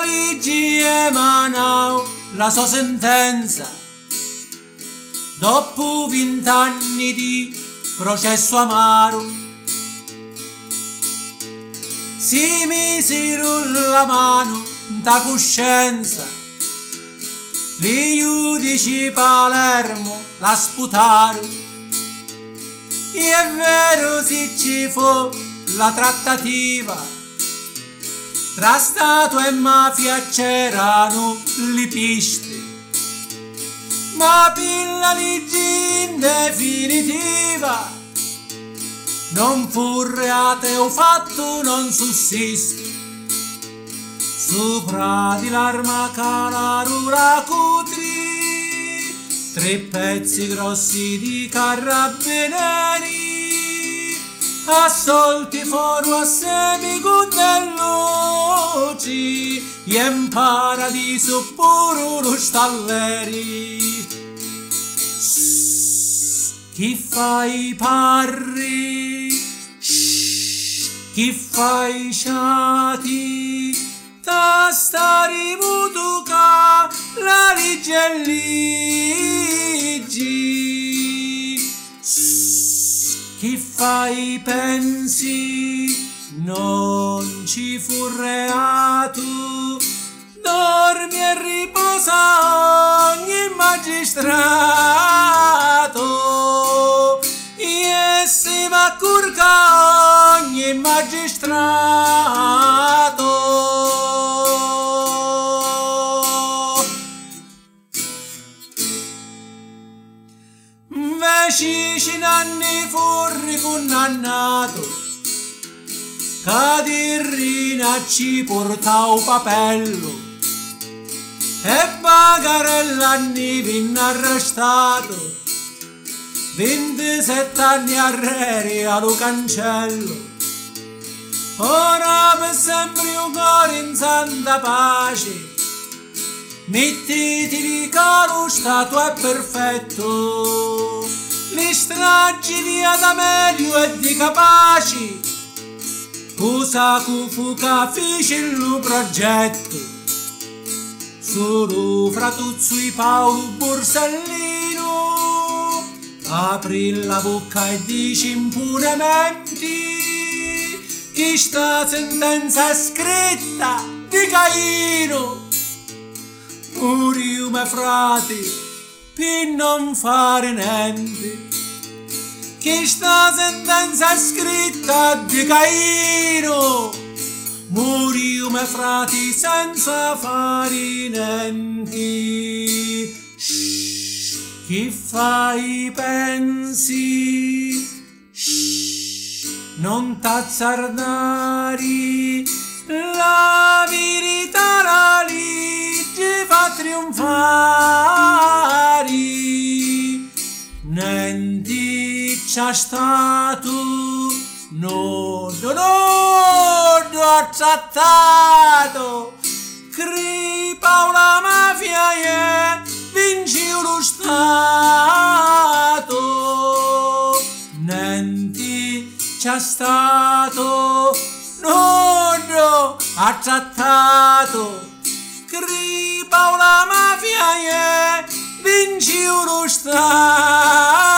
legge emanò la sua sentenza. Dopo vent'anni di processo amaro si misero la mano da coscienza. Li giudici Palermo la sputarono. E è vero se ci fu la trattativa tra Stato e mafia c'erano le piste, ma per la legge in definitiva non fu reate o fatto non sussiste. Sopra di l'arma calarura cutri, tre pezzi grossi di carabinieri assolti fuori a semico dell'oci e in paradiso pure lo stalleri chi fa i parri? Chi fa i ciati ta stari mutuca la ligelligi chi fa i pensi non ci fu reato. Dormi e riposa ogni magistrato Veci anni fu condannato Cadirrina ci portau papello e Bagarella anni venne arrestato 27 anni arreri allo cancello ora per sempre un cuore in santa pace. Mettiti che lo stato è perfetto le stragi di Adamelio e di Capaci. Cosa fu fece il progetto. Solo fra Tuzzo Paolo Borsellino Aprì la bocca e dice impunementi. Che sta sentenza è scritta di Caino. Muriu me frati per non fare niente. Che sta sentenza scritta di Caino morì me frati senza fare niente. Shh, chi fa i pensi? Shh, non t'azzardari. La verità la legge fa trionfare Nenti c'è stato no no no no accettato cripa una mafia e vinci lo stato. Nenti c'è stato no no accettato cripa una mafia e vinci lo stato